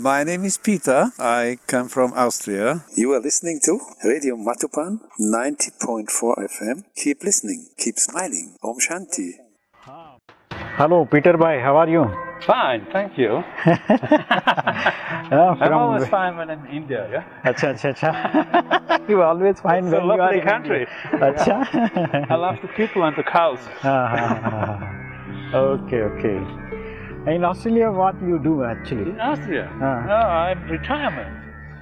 My name is Peter. I come from Austria. You are listening to Radio Matupan 90.4 FM. Keep listening. Keep smiling. Om Shanti. Hello, Peter Bhai. How are you? Fine, thank you. yeah, I'm always fine when I'm in India, yeah? Acha, acha, acha. you always fine it's when you are in country. Acha. I love the people and the cows. Ah, ah, ah. okay, okay. In Australia, what you do actually? In Austria? Uh. No, I'm retirement.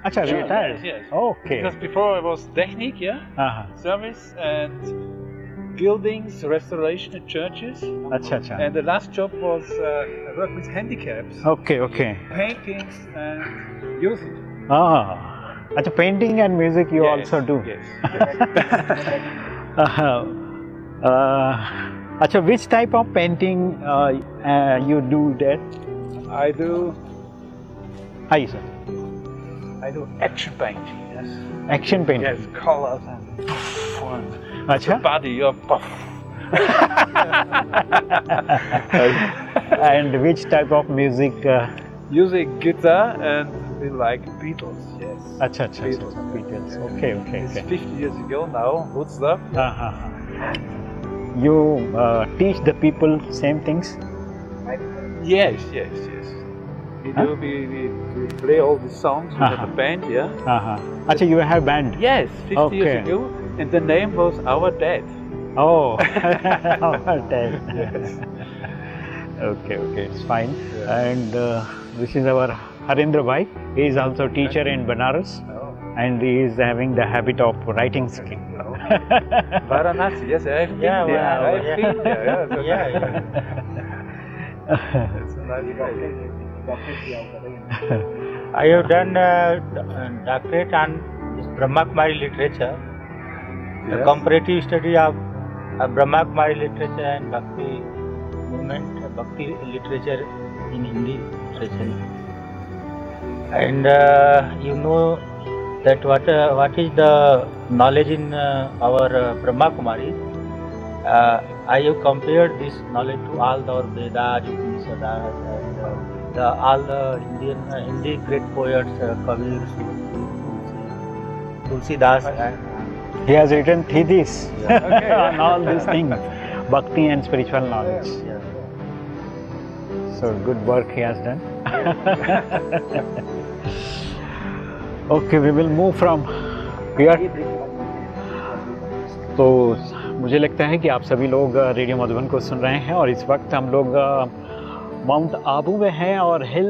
Acha, sure, retired? Yes, yes. Okay. Because before I was technique, yeah? Uh-huh. Service and buildings, restoration and churches. Acha, acha. And the last job was uh, work with handicaps. Okay, okay. Paintings and music. Ah. Acha, painting and music you yes, also do? Yes. Uh-huh. uh, uh Achha, which type of painting uh, uh, you do there? I do. Hi, sir. I do action painting. Yes. Action painting. Yes, colors and. and Achha? body, you're puff. and which type of music? Uh, music, guitar, and we like Beatles. Yes. Achha, achha, Beatles. Achha, Beatles. Okay, okay. It's okay. 50 years ago now. What's up? Uh-huh you uh, teach the people same things? Yes, yes, yes. We huh? do. We, we, we, play all uh-huh. the songs. We uh -huh. have a band, yeah. Uh-huh. Actually, you have band. Yes, 50 okay. years ago, and the name was Our Dad. Oh, Our Dad. yes. okay, okay, it's fine. Yeah. And uh, this is our Harindra Bhai. He is also teacher in Banaras, oh. and he is having the habit of writing script. Varanasi, yes, I've been Yeah, there. wow, I've yeah. been there, yeah. so Yeah. It's a nice place. I have done uh, doctorate on this Brahma Kumari literature, the Yes. comparative study of uh, Brahma Kumari literature and Bhakti movement, uh, Bhakti literature in Hindi literature. And uh, you know that what uh, what is the knowledge in uh, our uh, Brahma Kumari. Uh, I have compared this knowledge to all the our Vedas, Upanishads, and uh, the, all the Indian uh, Hindi great poets, uh, Kabir, Tulsi, Tulsi Das, he has written thesis Okay. on all these things bhakti and spiritual knowledge yeah. So good work he has done. okay, we will move from here. तो मुझे लगता है कि आप सभी लोग radio Madhuban को सुन रहे हैं और इस वक्त हम लोग माउंट आबू में हैं और हिल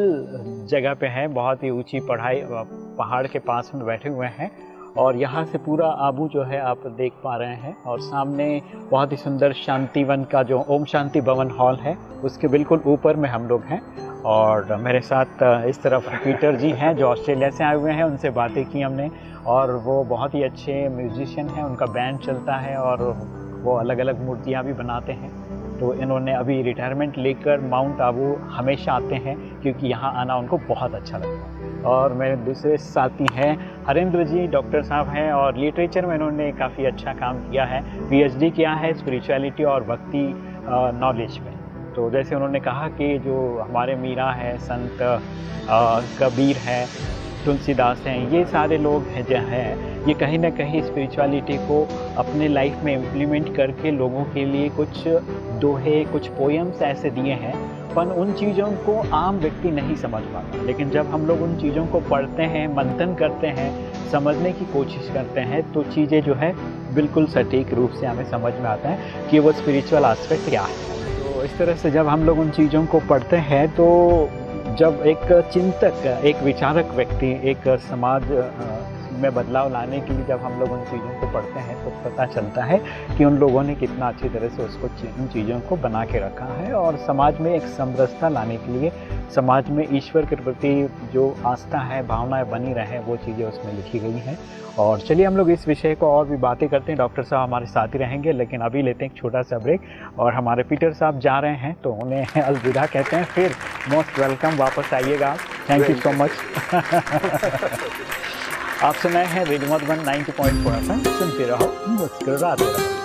जगह पे हैं बहुत ही ऊँची पढ़ाई पहाड़ के पास में बैठे हुए हैं और यहाँ से पूरा आबू जो है आप देख पा रहे हैं और सामने बहुत ही सुंदर शांतिवन का जो ओम शांति भवन हॉल है उसके बिल्कुल ऊपर में हम लोग हैं और मेरे साथ इस तरफ़ पीटर जी हैं जो ऑस्ट्रेलिया से आए हुए हैं, उनसे बातें की हमने। और वो बहुत ही अच्छे म्यूजिशियन हैं, उनका बैंड चलता है और वो अलग अलग मूर्तियाँ भी बनाते हैं। तो इन्होंने अभी रिटायरमेंट लेकर माउंट आबू हमेशा आते हैं, क्योंकि यहाँ आना उनको बहुत अच्छा लगता है। और मेरे दूसरे साथी हैं, हरेंद्र जी, डॉक्टर साहब हैं, और लिटरेचर में इन्होंने काफ़ी अच्छा काम किया है। पीएचडी किया है स्पिरिचुअलिटी और भक्ति नॉलेज में। तो जैसे उन्होंने कहा कि जो हमारे मीरा है, संत कबीर है, तुलसीदास हैं, ये सारे लोग हैं जो हैं, ये कहीं ना कहीं स्पिरिचुअलिटी को अपने लाइफ में इम्प्लीमेंट करके लोगों के लिए कुछ दोहे, कुछ पोएम्स ऐसे दिए हैं, पर उन चीज़ों को आम व्यक्ति नहीं समझ पाता। लेकिन जब हम लोग उन चीज़ों को पढ़ते हैं, मंथन करते हैं, समझने की कोशिश करते हैं तो चीज़ें जो है, बिल्कुल सटीक रूप से हमें समझ में आता है कि वो स्पिरिचुअल आस्पेक्ट क्या है। इस तरह से जब हम लोग उन चीज़ों को पढ़ते हैं तो जब एक चिंतक, एक विचारक व्यक्ति, एक समाज में बदलाव लाने के लिए जब हम लोग उन चीज़ों को पढ़ते हैं तो पता चलता है कि उन लोगों ने कितना अच्छी तरह से उसको उन चीज़ों को बना के रखा है और समाज में एक समरसता लाने के लिए समाज में ईश्वर के प्रति जो आस्था है भावनाएँ बनी रहे वो चीज़ें उसमें लिखी गई हैं। और चलिए हम लोग इस विषय को और भी बातें करते हैं। डॉक्टर साहब हमारे साथ ही रहेंगे लेकिन अभी लेते हैं एक छोटा सा ब्रेक। और हमारे पीटर साहब जा रहे हैं तो उन्हें अलविदा कहते हैं। फिर मोस्ट वेलकम वापस आइएगा थैंक यू सो मच। आप सुनाए हैं रेडियो मधुबन 90.4 पॉइंट सुनते रहो, मुस्कुराते रहो।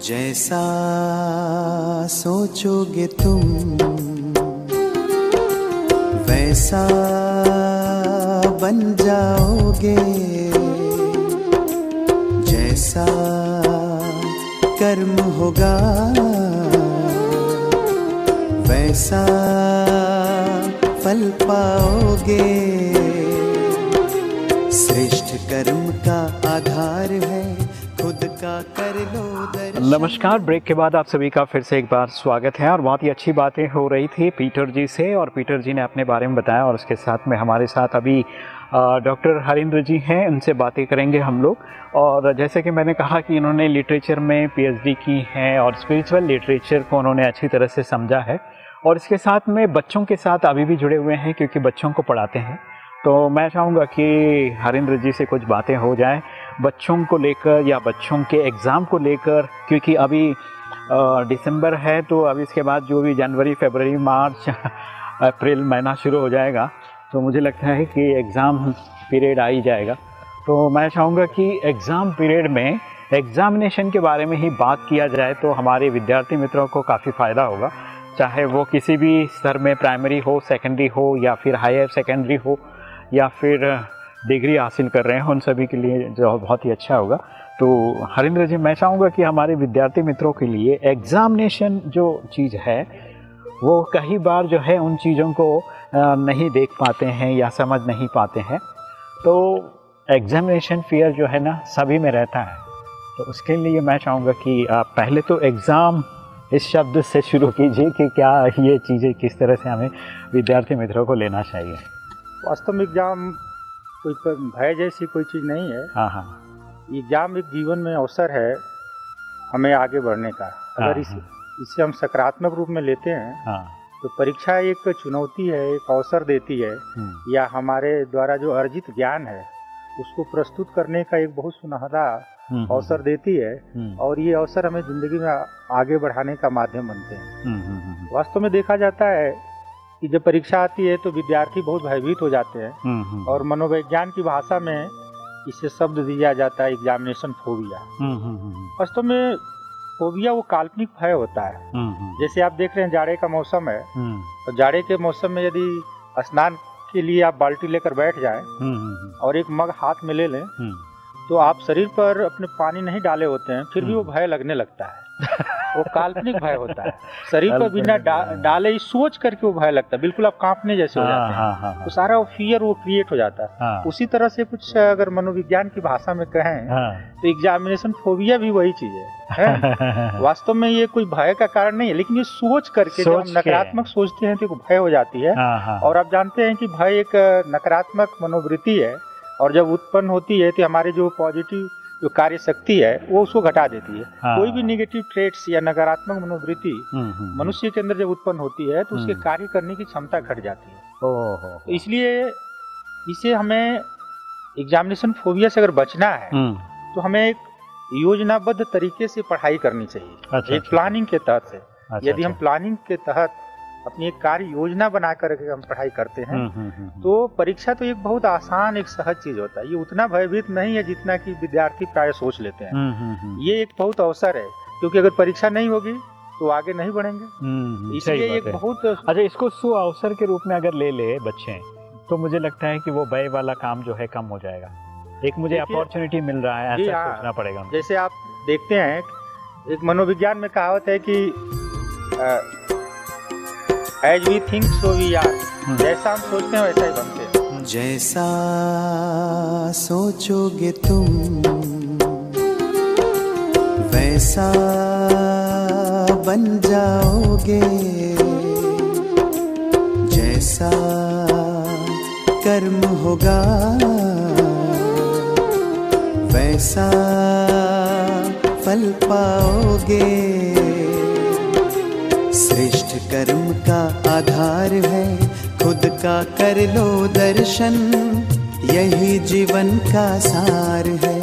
जैसा सोचोगे तुम, वैसा बन जाओ। जाओगे? जैसा कर्म होगा, वैसा फल पाओगे। श्रेष्ठ कर्म का आधार है, खुद का कर लो नमस्कार, ब्रेक के बाद आप सभी का फिर से एक बार स्वागत है। और बहुत ही अच्छी बातें हो रही थी पीटर जी से, और पीटर जी ने अपने बारे में बताया, और उसके साथ में हमारे साथ अभी डॉक्टर हरिंद्र जी हैं, उनसे बातें करेंगे हम लोग। और जैसे कि मैंने कहा कि इन्होंने लिटरेचर में पीएचडी की है और स्पिरिचुअल लिटरेचर को उन्होंने अच्छी तरह से समझा है। और इसके साथ में बच्चों के साथ अभी भी जुड़े हुए हैं क्योंकि बच्चों को पढ़ाते हैं। तो मैं चाहूँगा कि हरिंद्र जी से कुछ बातें हो जाएँ। बच्चों को लेकर या बच्चों के एग्ज़ाम को लेकर, क्योंकि अभी दिसंबर है तो अभी इसके बाद जो भी जनवरी, फरवरी, मार्च, अप्रैल महीना शुरू हो जाएगा। तो मुझे लगता है कि एग्ज़ाम पीरियड आ ही जाएगा। तो मैं चाहूँगा कि एग्ज़ाम पीरियड में एग्ज़ामिनेशन के बारे में ही बात किया जाए तो हमारे विद्यार्थी मित्रों को काफ़ी फ़ायदा होगा। चाहे वो किसी भी स्तर में प्राइमरी हो सेकेंडरी हो, या फिर हायर सेकेंडरी हो, या फिर डिग्री हासिल कर रहे हैं, उन सभी के लिए जो बहुत ही अच्छा होगा। तो हरिंद्र जी, मैं चाहूँगा कि हमारे विद्यार्थी मित्रों के लिए एग्ज़ामिनेशन जो चीज़ है, वो कई बार जो है उन चीज़ों को नहीं देख पाते हैं या समझ नहीं पाते हैं तो एग्ज़ामिनेशन फियर जो है ना सभी में रहता है। तो उसके लिए मैं चाहूँगा कि आप पहले तो एग्ज़ाम इस शब्द से शुरू कीजिए कि क्या ये चीज़ें किस तरह से हमें विद्यार्थी मित्रों को लेना चाहिए। वास्तव में एग्ज़ाम कोई भय जैसी कोई चीज़ नहीं है। हाँ हाँ। एग्ज़ाम एक जीवन में अवसर है हमें आगे बढ़ने का। हाँ, अगर इसे इसे हम सकारात्मक रूप में लेते हैं हाँ। तो परीक्षा एक चुनौती है एक अवसर देती है हम्म, या हमारे द्वारा जो अर्जित ज्ञान है उसको प्रस्तुत करने का एक बहुत सुनहरा हम्म, अवसर देती है हम्म, और ये अवसर हमें ज़िंदगी में आगे बढ़ाने का माध्यम बनते हैं। हम्म, हम्म, हम्म, वास्तव में देखा जाता है कि जब परीक्षा आती है तो विद्यार्थी बहुत भयभीत हो जाते हैं हम्म, हम्म, और मनोविज्ञान की भाषा में इसे शब्द दिया जाता है एग्जामिनेशन फोबिया हम्म, हम्म, हम्म, वास्तव में फोबिया वो काल्पनिक भय होता है। हम्म, हम्म, जैसे आप देख रहे हैं जाड़े का मौसम है हम्म, तो जाड़े के मौसम में यदि स्नान के लिए आप बाल्टी लेकर बैठ जाएँ और एक मग हाथ में ले लें हम्म, तो आप शरीर पर अपने पानी नहीं डाले होते हैं फिर भी वो। भय लगने लगता है। वो काल्पनिक भय होता है। शरीर पर बिना डा, डाले ही सोच करके वो भय लगता है। बिल्कुल आप कांपने जैसे हो हाँ, जाते हैं। हाँ, हाँ, तो सारा वो फियर वो क्रिएट हो जाता है। उसी तरह से कुछ अगर मनोविज्ञान की भाषा में कहें तो एग्जामिनेशन फोबिया भी वही चीज़ है, है? वास्तव में ये कोई भय का कारण नहीं है लेकिन ये सोच करके जब हम नकारात्मक सोचते हैं तो भय हो जाती हाँ, और आप जानते हैं कि भय एक नकारात्मक मनोवृत्ति है और जब उत्पन्न होती है तो हमारे जो पॉजिटिव जो कार्य शक्ति है वो उसको घटा देती है। हाँ, कोई भी निगेटिव ट्रेट्स या नकारात्मक मनोवृत्ति हम्म, हम्म, मनुष्य के अंदर जब उत्पन्न होती है तो उसके हम्म। कार्य करने की क्षमता घट जाती है। तो इसलिए इसे हमें एग्जामिनेशन फोबिया से अगर बचना है हम्म, तो हमें एक योजनाबद्ध तरीके से पढ़ाई करनी चाहिए। अच्छा, एक अच्छा, प्लानिंग के तहत से। अच्छा, यदि हम अच्छा, प्लानिंग के तहत अपनी एक कार्य योजना बना करके हम पढ़ाई करते हैं हम्म, हम्म, हम्म, तो परीक्षा तो एक बहुत आसान एक सहज चीज़ होता है। ये उतना भयभीत नहीं है जितना कि विद्यार्थी प्राय सोच लेते हैं। ये एक बहुत अवसर है क्योंकि अगर परीक्षा नहीं होगी तो आगे नहीं बढ़ेंगे। इसलिए एक बहुत अच्छा इसको सु अवसर के रूप में अगर ले ले बच्चे तो मुझे लगता है कि वो भय वाला काम जो है कम हो जाएगा। एक मुझे अपॉर्चुनिटी मिल रहा है ऐसा हाँ। सोचना पड़ेगा जैसे आप देखते हैं एक मनोविज्ञान में कहावत है कि as we think so we are. जैसा हम सोचते हैं वैसा ही बनते हैं। जैसा सोचोगे तुम वैसा बन जाओगे। जैसा कर्म होगा वैसा फल पाओगे। श्रेष्ठ कर्म का आधार है, खुद का कर लो दर्शन। यही जीवन का सार है,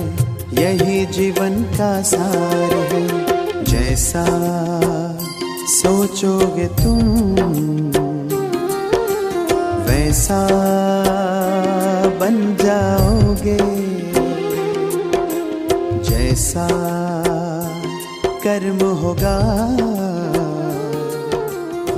यही जीवन का सार है। जैसा सोचोगे तुम, वैसा बन जाओगे। जैसा कर्म होगा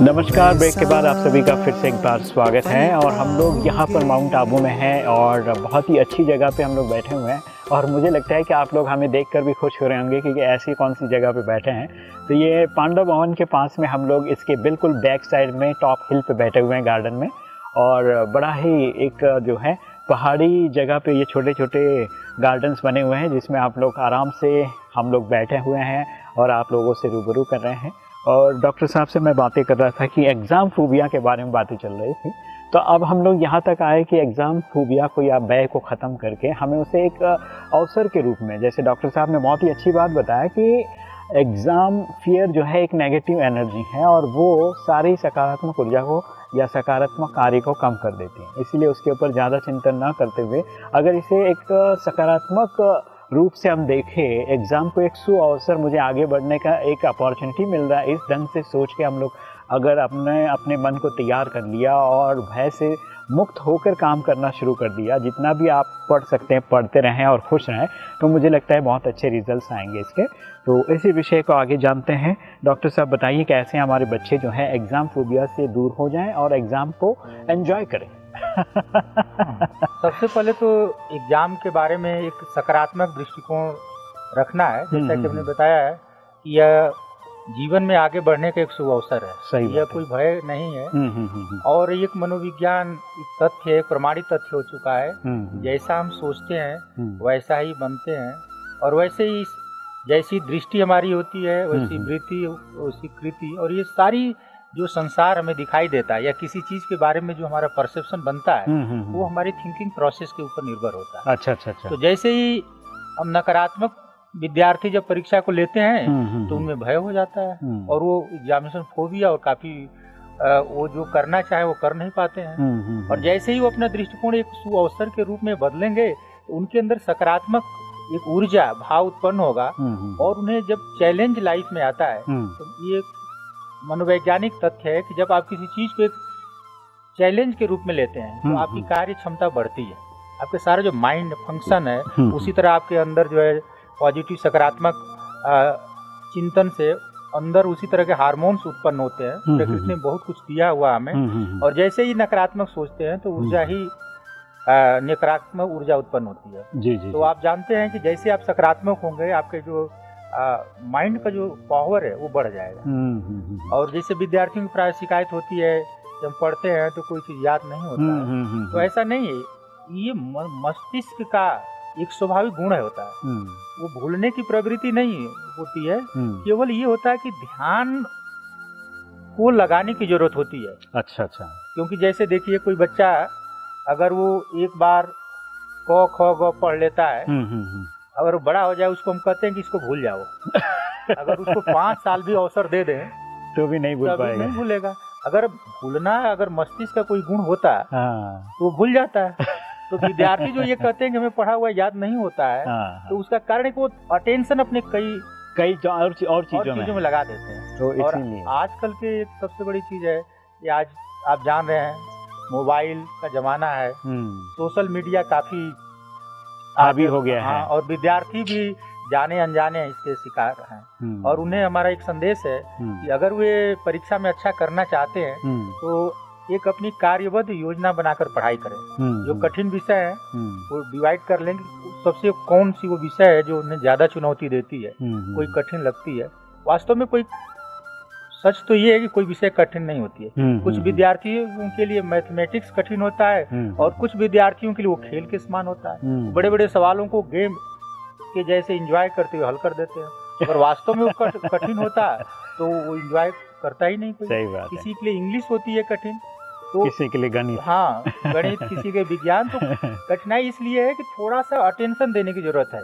नमस्कार ब्रेक के बाद आप सभी का फिर से एक बार स्वागत है और हम लोग यहाँ पर माउंट आबू में हैं और बहुत ही अच्छी जगह पे हम लोग बैठे हुए हैं। और मुझे लगता है कि आप लोग हमें देखकर भी खुश हो रहे होंगे क्योंकि ऐसी कौन सी जगह पे बैठे हैं। तो ये पांडव भवन के पास में हम लोग इसके बिल्कुल बैक साइड में टॉप हिल पे बैठे हुए हैं गार्डन में। और बड़ा ही एक जो है पहाड़ी जगह पे ये छोटे छोटे गार्डन्स बने हुए हैं, जिसमें आप लोग आराम से हम लोग बैठे हुए हैं और आप लोगों से रूबरू कर रहे हैं। और डॉक्टर साहब से मैं बातें कर रहा था कि एग्ज़ाम फोबिया के बारे में बातें चल रही थी। तो अब हम लोग यहाँ तक आए कि एग्ज़ाम फोबिया को या व्यय को ख़त्म करके हमें उसे एक अवसर के रूप में, जैसे डॉक्टर साहब ने बहुत ही अच्छी बात बताया कि एग्ज़ाम फियर जो है एक नेगेटिव एनर्जी है और वो सारी सकारात्मक ऊर्जा को या सकारात्मक कार्य को कम कर देती है। इसीलिए उसके ऊपर ज़्यादा चिंतन ना करते हुए अगर इसे एक सकारात्मक रूप से हम देखें एग्ज़ाम को एक सु अवसर मुझे आगे बढ़ने का एक अपॉर्चुनिटी मिल रहा है। इस ढंग से सोच के हम लोग अगर अपने अपने मन को तैयार कर लिया और भय से मुक्त होकर काम करना शुरू कर दिया, जितना भी आप पढ़ सकते हैं, पढ़ते रहें और खुश रहें तो मुझे लगता है बहुत अच्छे रिजल्ट्स आएँगे इसके। तो इसी विषय को आगे जानते हैं। डॉक्टर साहब, बताइए कैसे हमारे बच्चे जो हैं एग्ज़ाम फोबिया से दूर हो जाएँ और एग्ज़ाम को एंजॉय करें। सबसे पहले तो एग्ज़ाम के बारे में एक सकारात्मक दृष्टिकोण रखना है। हम्म, जैसा कि हम्म, हमने बताया है कि यह जीवन में आगे बढ़ने का एक शुभ अवसर है। सही यह कोई भय नहीं है। हम्म, हम्म, हम्म, और एक मनोविज्ञान तथ्य एक प्रमाणित तथ्य हो चुका है। हम्म, हम्म, जैसा हम सोचते हैं हम्म, वैसा ही बनते हैं। और वैसे ही जैसी दृष्टि हमारी होती है वैसी हम्म। वृत्ति वैसी कृति और ये सारी जो संसार हमें दिखाई देता है या किसी चीज़ के बारे में जो हमारा परसेप्शन बनता है हम्म, हम्म, हम्म। वो हमारी थिंकिंग प्रोसेस के ऊपर निर्भर होता है। अच्छा अच्छा अच्छा। तो जैसे ही हम नकारात्मक विद्यार्थी जब परीक्षा को लेते हैं हम्म, हम्म, तो उनमें भय हो जाता है हम्म, और वो एग्जामिनेशन फोबिया और काफ़ी वो जो करना चाहे वो कर नहीं पाते हैं। हम्म, हम्म, और जैसे ही वो अपना दृष्टिकोण एक सुअवसर के रूप में बदलेंगे तो उनके अंदर सकारात्मक एक ऊर्जा भाव उत्पन्न होगा हम्म, हम्म, और उन्हें जब चैलेंज लाइफ में आता है हम्म, तो ये मनोवैज्ञानिक तथ्य है कि जब आप किसी चीज़ को एक चैलेंज के रूप में लेते हैं तो हम्म, आपकी हम्म। कार्य क्षमता बढ़ती है। आपके सारा जो माइंड फ़ंक्शन है हम्म, उसी तरह आपके अंदर जो है पॉजिटिव सकारात्मक चिंतन से अंदर उसी तरह के हार्मोन्स उत्पन्न होते हैं। प्रकृति ने बहुत कुछ दिया हुआ हमें। और जैसे ही नकारात्मक सोचते हैं तो ऊर्जा ही नकारात्मक ऊर्जा उत्पन्न होती है। जी जी तो आप जानते हैं कि जैसे आप सकारात्मक होंगे आपके जो माइंड का जो पावर है वो बढ़ जाएगा। हम्म, हम्म, हम्म, और जैसे विद्यार्थियों की प्राय शिकायत होती है जब पढ़ते हैं तो कोई चीज़ याद नहीं होता। है तो ऐसा नहीं है। ये मस्तिष्क का एक स्वाभाविक गुण है होता है। वो भूलने की प्रवृत्ति नहीं होती है। केवल ये होता है कि ध्यान को लगाने की ज़रूरत होती है। अच्छा अच्छा। क्योंकि जैसे देखिए कोई बच्चा अगर वो एक बार क ख ग पढ़ लेता है अगर वो बड़ा हो जाए उसको हम कहते हैं कि इसको भूल जाओ। अगर उसको पाँच साल भी अवसर दे दें तो भी नहीं तो भूल अभी पाएगा। नहीं भूलेगा। अगर भूलना अगर मस्तिष्क का कोई गुण होता हाँ तो वो भूल जाता है। तो विद्यार्थी जो ये कहते हैं कि हमें पढ़ा हुआ याद नहीं होता है हाँ तो उसका कारण है कि वो अटेंशन अपने कई कई जो और और चीज़ों में में लगा देते हैं। तो और आजकल के एक सबसे बड़ी चीज़ है कि आज आप जान रहे हैं मोबाइल का जमाना है। हम्म, सोशल मीडिया काफ़ी हावी हो गया हाँ है। और विद्यार्थी भी जाने अनजाने इसके शिकार हैं। हम्म, और उन्हें हमारा एक संदेश है हम्म, कि अगर वे परीक्षा में अच्छा करना चाहते हैं हम्म, तो एक अपनी कार्यबद्ध योजना बनाकर पढ़ाई करें। जो कठिन विषय है वो डिवाइड कर लेंगे सबसे कौन सी वो विषय है जो उन्हें ज़्यादा चुनौती देती है कोई कठिन लगती है। वास्तव में कोई सच तो ये है कि कोई विषय कठिन नहीं होती है। हम्म, कुछ हम्म, विद्यार्थियों के लिए मैथमेटिक्स कठिन होता है हम्म, और कुछ विद्यार्थियों के लिए वो खेल के समान होता है। हम्म, बड़े बड़े सवालों को गेम के जैसे इंजॉय करते हुए हल कर देते हैं। अगर वास्तव में वो कठिन होता है तो वो इंजॉय करता ही नहीं कोई। सही बात किसी के लिए इंग्लिश होती है कठिन तो किसी के लिए गणित। हाँ गणित किसी के विज्ञान तो कठिनाई इसलिए है कि थोड़ा सा अटेंशन देने की ज़रूरत है।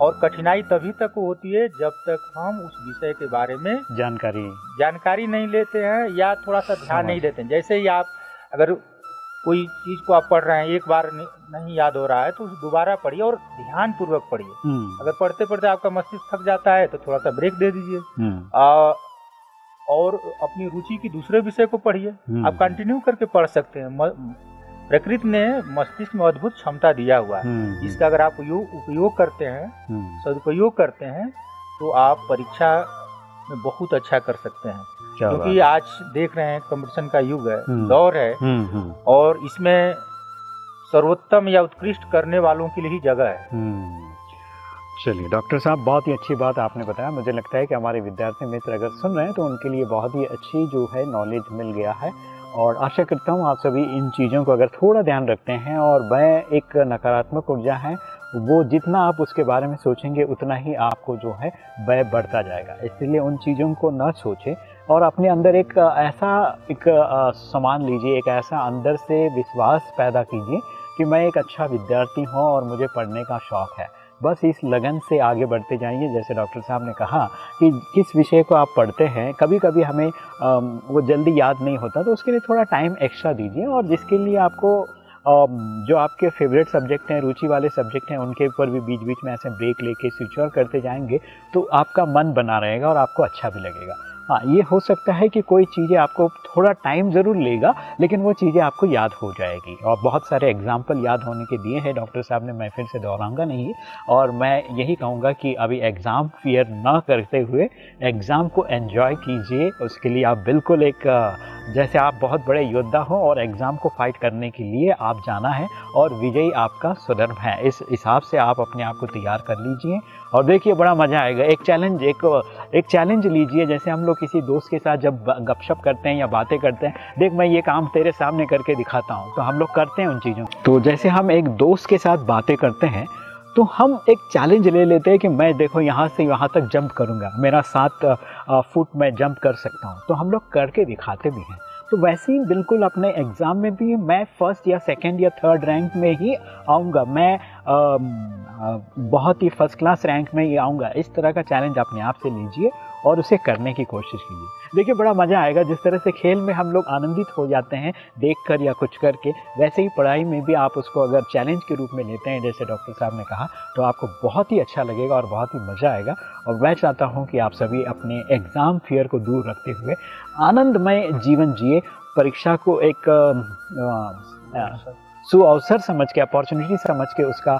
और कठिनाई तभी तक होती है जब तक हम उस विषय के बारे में जानकारी जानकारी नहीं लेते हैं या थोड़ा सा ध्यान नहीं देते हैं। जैसे ही आप अगर कोई चीज़ को आप पढ़ रहे हैं एक बार नहीं, याद हो रहा है तो दोबारा पढ़िए और ध्यान पूर्वक पढ़िए। हम्म, अगर पढ़ते पढ़ते आपका मस्तिष्क थक जाता है तो थोड़ा सा ब्रेक दे दीजिए। हम्म, और अपनी रुचि की दूसरे विषय को पढ़िए। हम्म, आप कंटिन्यू करके पढ़ सकते हैं। प्रकृति ने मस्तिष्क में अद्भुत क्षमता दिया हुआ है। हम्म, जिसका अगर आप उपयोग करते हैं हम्म, सदुपयोग करते हैं तो आप परीक्षा में बहुत अच्छा कर सकते हैं। क्या क्योंकि आज देख रहे हैं कंपटीशन का युग है हम्म। दौर है। हम्म हम्म। और इसमें सर्वोत्तम या उत्कृष्ट करने वालों के लिए ही जगह है। हम्म। चलिए डॉक्टर साहब बहुत ही अच्छी बात आपने बताया। मुझे लगता है कि हमारे विद्यार्थी मित्र अगर सुन रहे हैं तो उनके लिए बहुत ही अच्छी जो है नॉलेज मिल गया है। और आशा करता हूँ आप सभी इन चीज़ों को अगर थोड़ा ध्यान रखते हैं और वह एक नकारात्मक ऊर्जा है, वो जितना आप उसके बारे में सोचेंगे, उतना ही आपको जो है वह बढ़ता जाएगा। इसलिए उन चीज़ों को न सोचें और अपने अंदर एक ऐसा एक सामान लीजिए, एक ऐसा अंदर से विश्वास पैदा कीजिए कि मैं एक अच्छा विद्यार्थी हूँ और मुझे पढ़ने का शौक़ है। बस इस लगन से आगे बढ़ते जाइए जैसे डॉक्टर साहब ने कहा कि किस विषय को आप पढ़ते हैं कभी कभी हमें वो जल्दी याद नहीं होता तो उसके लिए थोड़ा टाइम एक्स्ट्रा दीजिए और जिसके लिए आपको जो आपके फेवरेट सब्जेक्ट हैं, रुचि वाले सब्जेक्ट हैं, उनके ऊपर भी बीच बीच में ऐसे ब्रेक लेके स्विच ऑन करते जाएँगे तो आपका मन बना रहेगा और आपको अच्छा भी लगेगा। हाँ ये हो सकता है कि कोई चीज़ें आपको थोड़ा टाइम ज़रूर लेगा, लेकिन वो चीज़ें आपको याद हो जाएगी। और बहुत सारे एग्ज़ाम्पल याद होने के दिए हैं डॉक्टर साहब ने मैं फिर से दोहराऊँगा नहीं, और मैं यही कहूँगा कि अभी एग्ज़ाम फियर ना करते हुए एग्ज़ाम को एन्जॉय कीजिए। उसके लिए आप बिल्कुल एक, जैसे आप बहुत बड़े योद्धा हो और एग्ज़ाम को फाइट करने के लिए आप जाना है, और विजयी आपका सुधर्म है। इस हिसाब से आप अपने आप को तैयार कर लीजिए। और देखिए, बड़ा मज़ा आएगा। एक चैलेंज एक एक चैलेंज लीजिए, जैसे हम लोग किसी दोस्त के साथ जब गपशप करते हैं या बातें करते हैं, देख मैं ये काम तेरे सामने करके दिखाता हूँ। तो हम लोग करते हैं उन चीज़ों। तो जैसे हम एक दोस्त के साथ बातें करते हैं तो हम एक चैलेंज ले लेते हैं कि मैं देखो यहाँ से यहाँ तक जंप करूँगा। मेरा सात फुट मैं जंप कर सकता हूँ। तो हम लोग करके दिखाते भी हैं। तो वैसे ही बिल्कुल अपने एग्ज़ाम में भी मैं फ़र्स्ट या सेकंड या थर्ड रैंक में ही आऊँगा। मैं आ, आ, बहुत ही फ़र्स्ट क्लास रैंक में ही आऊँगा। इस तरह का चैलेंज अपने आप से लीजिए। और उसे करने की कोशिश कीजिए। देखिए बड़ा मज़ा आएगा। जिस तरह से खेल में हम लोग आनंदित हो जाते हैं देख कर या कुछ करके वैसे ही पढ़ाई में भी आप उसको अगर चैलेंज के रूप में लेते हैं जैसे डॉक्टर साहब ने कहा तो आपको बहुत ही अच्छा लगेगा और बहुत ही मज़ा आएगा। और मैं चाहता हूँ कि आप सभी अपने एग्ज़ाम फियर को दूर रखते हुए आनंदमय जीवन जिए। परीक्षा को एक अ, अ, सु अवसर समझ के, अपॉर्चुनिटी समझ के उसका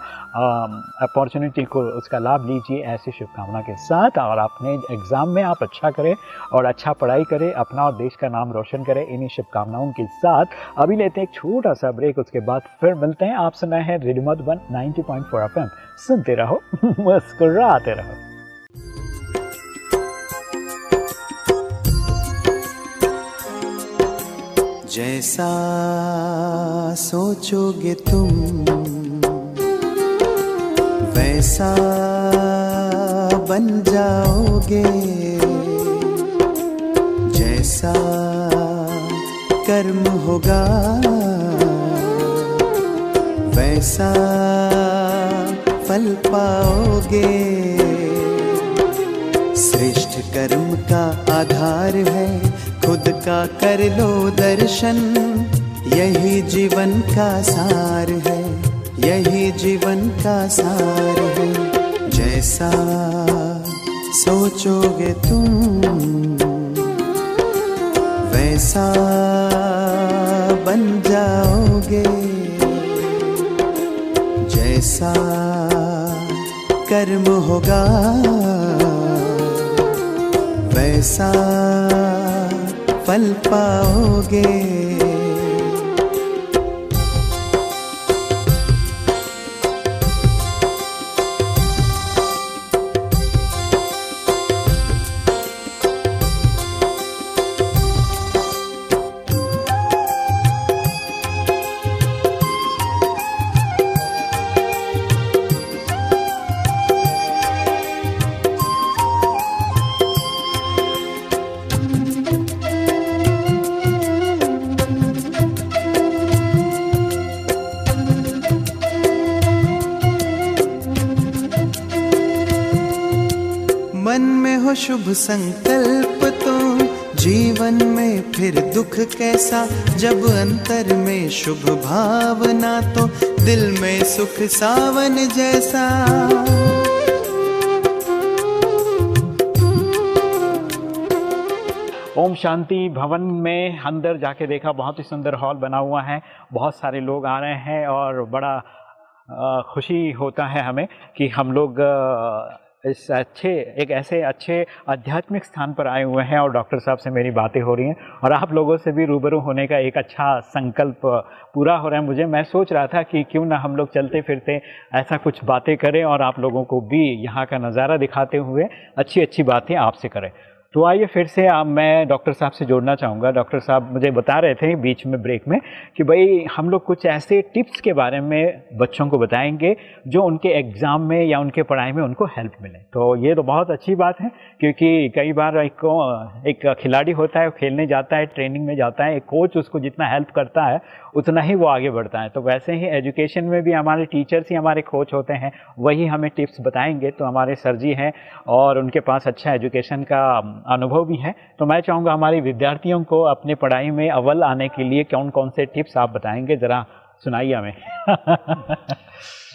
अपॉर्चुनिटी को, उसका लाभ लीजिए ऐसी शुभकामना के साथ। और अपने एग्ज़ाम में आप अच्छा करें और अच्छा पढ़ाई करें, अपना और देश का नाम रोशन करें इन्हीं शुभकामनाओं के साथ। अभी लेते हैं एक छोटा सा ब्रेक, उसके बाद फिर मिलते हैं। आप सुना है रेडियो मधुबन 90.4 एफएम। सुनते रहो, मुस्कुराते रहो। जैसा सोचोगे तुम, वैसा बन जाओगे। जैसा कर्म होगा, वैसा फल पाओगे। श्रेष्ठ कर्म का आधार है खुद का कर लो दर्शन। यही जीवन का सार है। यही जीवन का सार है। जैसा सोचोगे तुम, वैसा बन जाओगे। जैसा कर्म होगा, वैसा फल पाओगे। शुभ संकल्प तो जीवन में फिर दुख कैसा? जब अंतर में शुभ भावना तो दिल में सुख सावन जैसा। ओम शांति भवन में अंदर जाके देखा, बहुत ही सुंदर हॉल बना हुआ है। बहुत सारे लोग आ रहे हैं और बड़ा खुशी होता है हमें कि हम लोग इस अच्छे, एक ऐसे अच्छे आध्यात्मिक स्थान पर आए हुए हैं और डॉक्टर साहब से मेरी बातें हो रही हैं और आप लोगों से भी रूबरू होने का एक अच्छा संकल्प पूरा हो रहा है मुझे। मैं सोच रहा था कि क्यों ना हम लोग चलते फिरते ऐसा कुछ बातें करें और आप लोगों को भी यहाँ का नज़ारा दिखाते हुए अच्छी अच्छी बातें आपसे करें। तो आइए फिर से आप, मैं डॉक्टर साहब से जोड़ना चाहूँगा। डॉक्टर साहब मुझे बता रहे थे बीच में ब्रेक में कि भाई हम लोग कुछ ऐसे टिप्स के बारे में बच्चों को बताएँगे जो उनके एग्ज़ाम में या उनके पढ़ाई में उनको हेल्प मिले। तो ये तो बहुत अच्छी बात है, क्योंकि कई बार एक एक खिलाड़ी होता है खेलने जाता है, ट्रेनिंग में जाता है, एक कोच उसको जितना हेल्प करता है उतना ही वो आगे बढ़ता है। तो वैसे ही एजुकेशन में भी हमारे टीचर्स ही हमारे कोच होते हैं, वही हमें टिप्स बताएँगे। तो हमारे सर जी हैं और उनके पास अच्छा एजुकेशन का अनुभव भी है। तो मैं चाहूँगा हमारे विद्यार्थियों को अपने पढ़ाई में अव्वल आने के लिए कौन कौन से टिप्स आप बताएँगे? ज़रा सुनाइए हमें।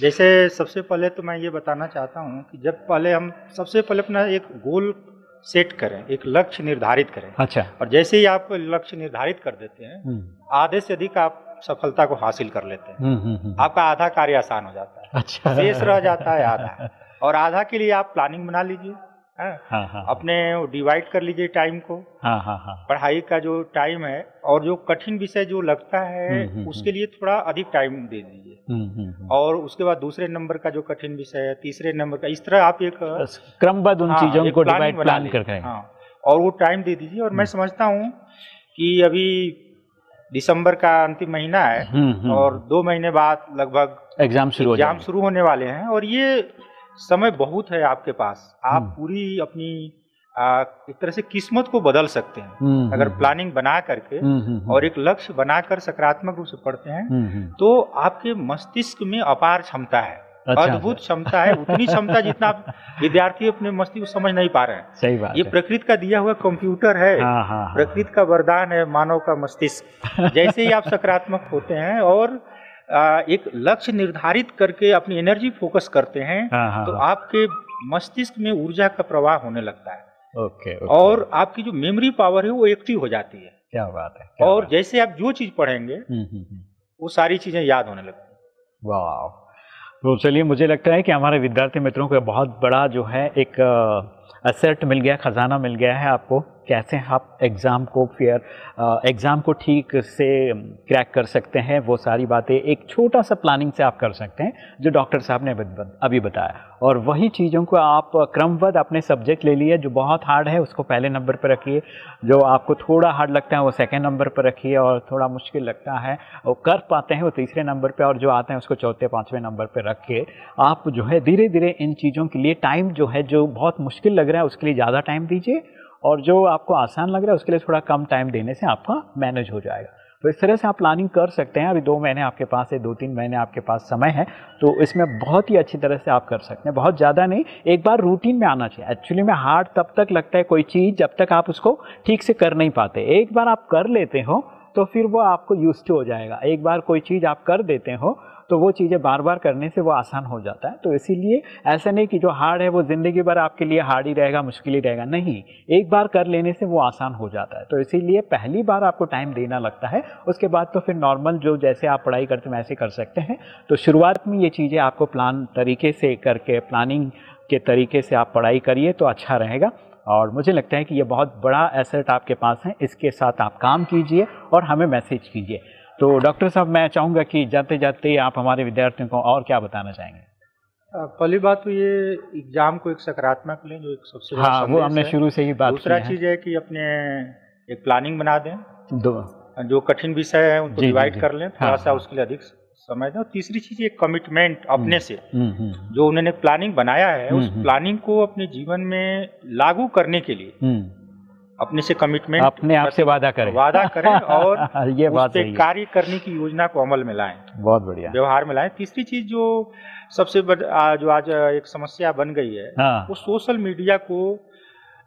जैसे सबसे पहले तो मैं ये बताना चाहता हूँ कि जब पहले हम, सबसे पहले अपना एक गोल सेट करें एक लक्ष्य निर्धारित करें। अच्छा। और जैसे ही आप लक्ष्य निर्धारित कर देते हैं हम्म, आधे से अधिक आप सफलता को हासिल कर लेते हैं। हम्म, हम्म, आपका आधा कार्य आसान हो जाता है। अच्छा। शेष रह जाता है आधा। और आधा के लिए आप प्लानिंग बना लीजिए हाँ? हाँ हाँ अपने डिवाइड कर लीजिए टाइम को। हाँ हाँ हाँ। पढ़ाई का जो टाइम है और जो कठिन विषय जो लगता है उसके लिए थोड़ा अधिक टाइम दे दीजिए। और उसके बाद दूसरे नंबर का जो कठिन विषय है तीसरे नंबर का इस तरह आप एक क्रमबद्ध उन हाँ, चीज़ों को डिवाइड प्लान। कर करें हाँ, और वो टाइम दे दीजिए और मैं समझता हूँ कि अभी दिसंबर का अंतिम महीना है हम्म, हम्म। और दो महीने बाद लगभग एग्ज़ाम शुरू एग्ज़ाम शुरू होने वाले हैं और ये समय बहुत है आपके पास आप हम्म। पूरी अपनी आ, एक तरह से किस्मत को बदल सकते हैं। हम्म, अगर हम्म, प्लानिंग बना करके हम्म, हम्म, हम्म, और एक लक्ष्य बनाकर सकारात्मक रूप से पढ़ते हैं। तो आपके मस्तिष्क में अपार क्षमता है। अच्छा, अद्भुत क्षमता है उतनी क्षमता जितना आप विद्यार्थी अपने मस्तिष्क को समझ नहीं पा रहे हैं। सही बात ये प्रकृति का दिया हुआ कंप्यूटर है। हाँ हाँ हाँ प्रकृति का वरदान है मानव का मस्तिष्क। जैसे ही आप सकारात्मक होते हैं और एक लक्ष्य निर्धारित करके अपनी एनर्जी फोकस करते हैं तो आपके मस्तिष्क में ऊर्जा का प्रवाह होने लगता है। ओके ओके और आपकी जो मेमोरी पावर है वो एक्टिव हो जाती है क्या बात है क्या और बात जैसे आप जो चीज़ पढ़ेंगे। हम्म, हम्म, हम्म। वो सारी चीज़ें याद होने लगती हैं वाह तो चलिए मुझे लगता है कि हमारे विद्यार्थी मित्रों का बहुत बड़ा जो है एक असेट मिल गया, खजाना मिल गया है आपको, कैसे आप एग्ज़ाम को फिर एग्ज़ाम को ठीक से क्रैक कर सकते हैं, वो सारी बातें एक छोटा सा प्लानिंग से आप कर सकते हैं, जो डॉक्टर साहब ने अभी बताया। और वही चीज़ों को आप क्रमबद्ध अपने सब्जेक्ट ले लिए जो बहुत हार्ड है, उसको पहले नंबर पर रखिए, जो आपको थोड़ा हार्ड लगता है, वो सेकेंड नंबर पर रखिए, और थोड़ा मुश्किल लगता है, वो कर पाते हैं वो तीसरे नंबर पर और जो आते हैं, उसको चौथे, पाँचवें नंबर पर रख के आप जो है धीरे धीरे इन चीज़ों के लिए टाइम जो है, जो बहुत मुश्किल लग रहा है उसके लिए ज़्यादा टाइम दीजिए और जो आपको आसान लग रहा है उसके लिए थोड़ा कम टाइम देने से आपका मैनेज हो जाएगा। तो इस तरह से आप प्लानिंग कर सकते हैं। अभी दो महीने आपके पास है दो तीन महीने आपके पास समय है तो इसमें बहुत ही अच्छी तरह से आप कर सकते हैं। बहुत ज़्यादा नहीं, एक बार रूटीन में आना चाहिए। एक्चुअली में हार्ड तब तक लगता है कोई चीज़ जब तक आप उसको ठीक से कर नहीं पाते। एक बार आप कर लेते हो तो फिर वो आपको यूज़ हो जाएगा। एक बार कोई चीज़ आप कर देते हो तो वो चीज़ें बार बार करने से वो आसान हो जाता है। तो इसीलिए ऐसा नहीं कि जो हार्ड है वो ज़िंदगी भर आपके लिए हार्ड ही रहेगा, मुश्किल ही रहेगा। नहीं, एक बार कर लेने से वो आसान हो जाता है। तो इसीलिए पहली बार आपको टाइम देना लगता है, उसके बाद तो फिर नॉर्मल जो जैसे आप पढ़ाई करते हैं, वैसे कर सकते हैं। तो शुरुआत में ये चीज़ें आपको प्लान तरीके से करके, प्लानिंग के तरीके से आप पढ़ाई करिए तो अच्छा रहेगा। और मुझे लगता है कि ये बहुत बड़ा एसेट आपके पास है, इसके साथ आप काम कीजिए और हमें मैसेज कीजिए। तो डॉक्टर साहब मैं चाहूँगा कि जाते जाते आप हमारे विद्यार्थियों को और क्या बताना चाहेंगे? पहली बात तो ये एग्ज़ाम को एक सकारात्मक लें जो एक सबसे हाँ वो हमने शुरू से ही बात दूसरा चीज़ है कि अपने एक प्लानिंग बना दें। दो। जो कठिन विषय है उनको डिवाइड कर लें थोड़ा हाँ, सा हाँ। उसके लिए अधिक समय दें। तीसरी चीज़ एक कमिटमेंट अपने से। हम्म, हम्म, जो उन्होंने प्लानिंग बनाया है उस हम्म, हम्म। प्लानिंग को अपने जीवन में लागू करने के लिए हम्म, अपने से कमिटमेंट अपने आप से वादा करें। वादा करें और ये उस बात पे कार्य करने की योजना को अमल में लाएँ। बहुत बढ़िया। व्यवहार में लाएँ। तीसरी चीज़ जो सबसे बड़ा जो आज एक समस्या बन गई है हाँ। वो सोशल मीडिया को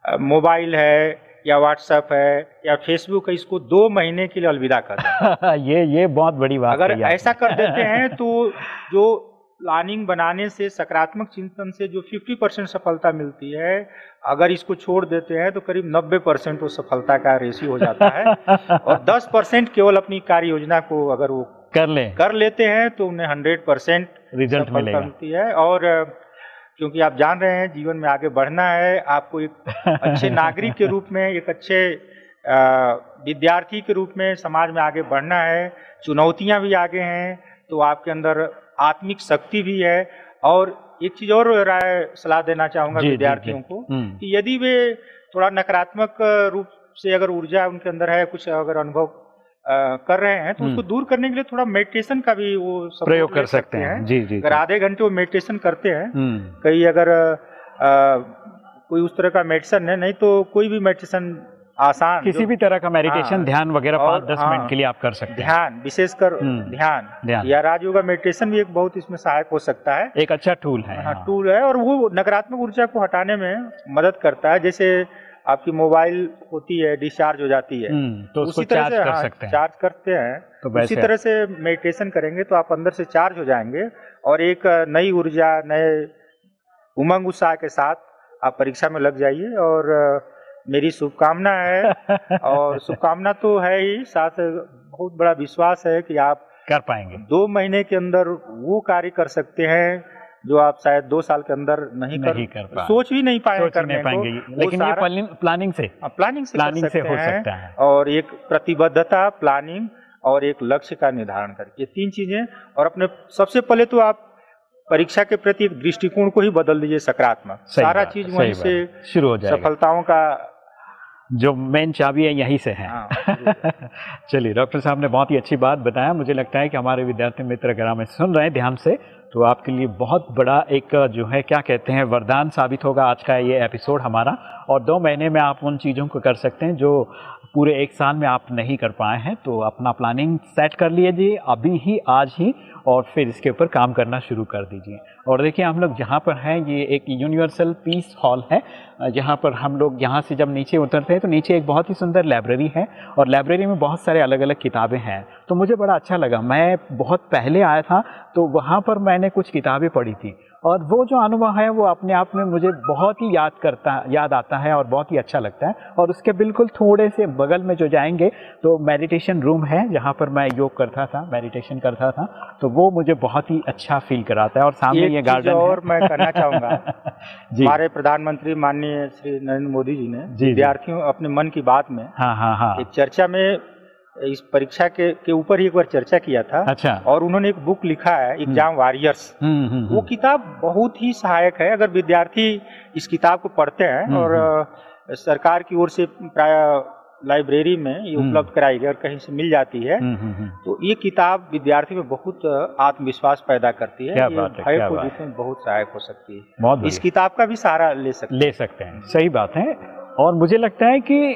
मोबाइल है या व्हाट्सएप है या फेसबुक है इसको दो महीने के लिए अलविदा कर ये ये बहुत बड़ी बात अगर ऐसा कर देते हैं तो जो प्लानिंग बनाने से सकारात्मक चिंतन से जो 50 परसेंट सफलता मिलती है अगर इसको छोड़ देते हैं तो करीब 90 परसेंट वो सफलता का रेशियो हो जाता है। और 10 परसेंट केवल अपनी कार्य योजना को अगर वो कर ले। कर लेते हैं तो उन्हें 100 परसेंट रिज़ल्ट मिलेगा। मिलती है। और क्योंकि आप जान रहे हैं जीवन में आगे बढ़ना है आपको एक अच्छे नागरिक के रूप में एक अच्छे विद्यार्थी के रूप में समाज में आगे बढ़ना है चुनौतियाँ भी आगे हैं तो आपके अंदर आत्मिक शक्ति भी है। और एक चीज़ और राय सलाह देना चाहूँगा विद्यार्थियों को हम्म, कि यदि वे थोड़ा नकारात्मक रूप से अगर ऊर्जा उनके अंदर है कुछ अगर अनुभव कर रहे हैं तो उसको हम्म। दूर करने के लिए थोड़ा मेडिटेशन का भी वो प्रयोग कर सकते हैं। जी जी अगर आधे घंटे वो मेडिटेशन करते हैं हम्म, कई अगर कोई उस तरह का मेडिसन है नहीं तो कोई भी मेडिटेशन आसान किसी भी तरह का मेडिटेशन हाँ, ध्यान वगैरह पाँच दस हाँ, मिनट के लिए आप कर सकते हैं। ध्यान विशेषकर हम्म, ध्यान। ध्यान। या राजयोगा मेडिटेशन भी एक बहुत इसमें सहायक हो सकता है। एक अच्छा टूल है हाँ हाँ। टूल है और वो नकारात्मक ऊर्जा को हटाने में मदद करता है। जैसे आपकी मोबाइल होती है डिस्चार्ज हो जाती है। हम्म, तो उसको उसी तरह चार्ज से कर हाँ, सकते हैं। चार्ज करते हैं। तो उसी तरह से मेडिटेशन करेंगे तो आप अंदर से चार्ज हो जाएँगे और एक नई ऊर्जा नए उमंग उत्साह के साथ आप परीक्षा में लग जाइए और मेरी शुभकामना है। और शुभकामना तो है ही साथ बहुत बड़ा विश्वास है कि आप कर पाएँगे। दो महीने के अंदर वो कार्य कर सकते हैं जो आप शायद दो साल के अंदर नहीं कर, नहीं कर पाए। सोच भी नहीं पाए करने नहीं पाएँगे। को लेकिन ये प्लानिंग से हाँ, प्लानिंग से प्लानिंग से हो सकता है। और एक प्रतिबद्धता प्लानिंग और एक लक्ष्य का निर्धारण करके। तीन चीज़ें। और अपने सबसे पहले तो आप परीक्षा के प्रति दृष्टिकोण को ही बदल दीजिए सकारात्मक। सारा चीज़ वहीं से शुरू हो जाए सफलताओं का जो मेन चाबी है यहीं से है। हाँ, चलिए डॉक्टर साहब ने बहुत ही अच्छी बात बताया। मुझे लगता है कि हमारे विद्यार्थी मित्र अगर हमें सुन रहे हैं ध्यान से तो आपके लिए बहुत बड़ा एक जो है क्या कहते हैं वरदान साबित होगा आज का ये एपिसोड हमारा। और दो महीने में आप उन चीज़ों को कर सकते हैं जो पूरे एक साल में आप नहीं कर पाए हैं। तो अपना प्लानिंग सेट कर लीजिए अभी ही आज ही और फिर इसके ऊपर काम करना शुरू कर दीजिए। और देखिए, हम लोग जहाँ पर हैं, ये एक यूनिवर्सल पीस हॉल है, जहाँ पर हम लोग यहाँ से जब नीचे उतरते हैं तो नीचे एक बहुत ही सुंदर लाइब्रेरी है और लाइब्रेरी में बहुत सारे अलग अलग किताबें हैं। तो मुझे बड़ा अच्छा लगा। मैं बहुत पहले आया था तो वहाँ पर मैंने कुछ किताबें पढ़ी थी। और वो जो अनुभव है वो अपने आप में मुझे बहुत ही याद करता याद आता है और बहुत ही अच्छा लगता है। और उसके बिल्कुल थोड़े से बगल में जो जाएँगे तो मेडिटेशन रूम है जहाँ पर मैं योग करता था मेडिटेशन करता था तो वो मुझे बहुत ही अच्छा फील कराता है और सामने ये गार्डन और मैं करना चाहूँगा। जी। हमारे प्रधानमंत्री माननीय श्री नरेंद्र मोदी जी ने। विद्यार्थियों अपने मन की बात में हाँ हाँ हाँ। एक चर्चा में इस परीक्षा के के ऊपर ही एक बार चर्चा किया था अच्छा। और उन्होंने एक बुक लिखा है एग्ज़ाम वॉरियर्स। हम्म हम्म वो हम्म, किताब बहुत ही सहायक है अगर विद्यार्थी इस किताब को पढ़ते हैं हम्म, और सरकार की ओर से प्राय लाइब्रेरी में ये हम्म। उपलब्ध कराई गई और कहीं से मिल जाती है। हम्म, हम्म, हम्म। तो ये किताब विद्यार्थी में बहुत आत्मविश्वास पैदा करती है। क्या बात है, क्या बात है। बहुत सहायक हो सकती है। बहुत इस किताब का भी सहारा ले सकते ले सकते हैं। सही बात है। और मुझे लगता है कि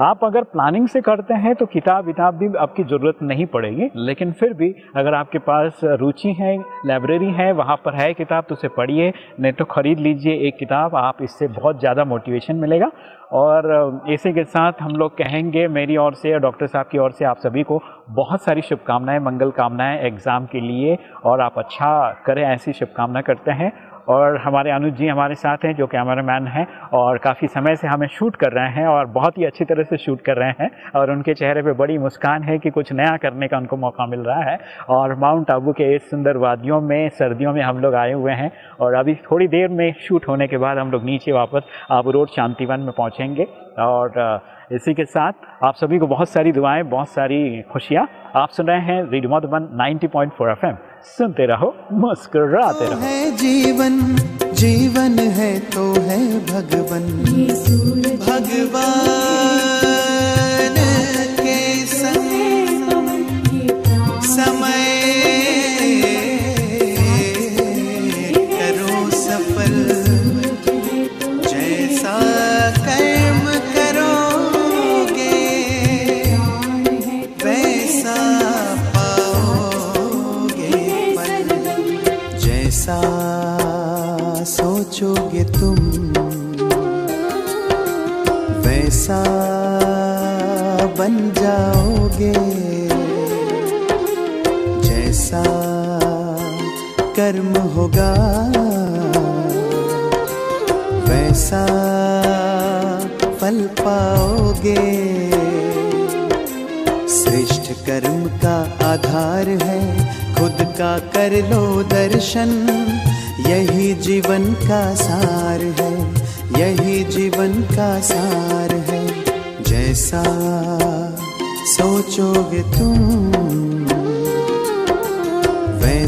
आप अगर प्लानिंग से करते हैं तो किताब विताब भी आपकी ज़रूरत नहीं पड़ेगी। लेकिन फिर भी अगर आपके पास रुचि है लाइब्रेरी है, वहाँ पर है किताब तो उसे पढ़िए। नहीं तो ख़रीद लीजिए एक किताब, आप इससे बहुत ज़्यादा मोटिवेशन मिलेगा। और इसी के साथ हम लोग कहेंगे, मेरी ओर से डॉक्टर साहब की ओर से आप सभी को बहुत सारी शुभकामनाएँ, मंगल कामनाएँ एग्ज़ाम के लिए। और आप अच्छा करें, ऐसी शुभकामना करते हैं। और हमारे अनुज जी हमारे साथ हैं, जो कैमरामैन हैं, और काफ़ी समय से हमें शूट कर रहे हैं और बहुत ही अच्छी तरह से शूट कर रहे हैं और उनके चेहरे पे बड़ी मुस्कान है कि कुछ नया करने का उनको मौका मिल रहा है। और माउंट आबू के इस सुंदर वादियों में, सर्दियों में हम लोग आए हुए हैं और अभी थोड़ी देर में शूट होने के बाद हम लोग नीचे वापस आबू रोड शांतिवन में पहुँचेंगे। और इसी के साथ आप सभी को बहुत सारी दुआएँ, बहुत सारी खुशियाँ। आप सुन रहे हैं रेडियो मधुबन 90.4 एफएम। सुनते रहो मुस्कुराते रहो। है जीवन जीवन है तो है भगवन। भगवान।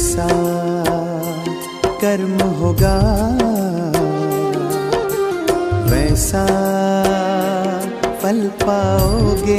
जैसा कर्म होगा वैसा फल पाओगे।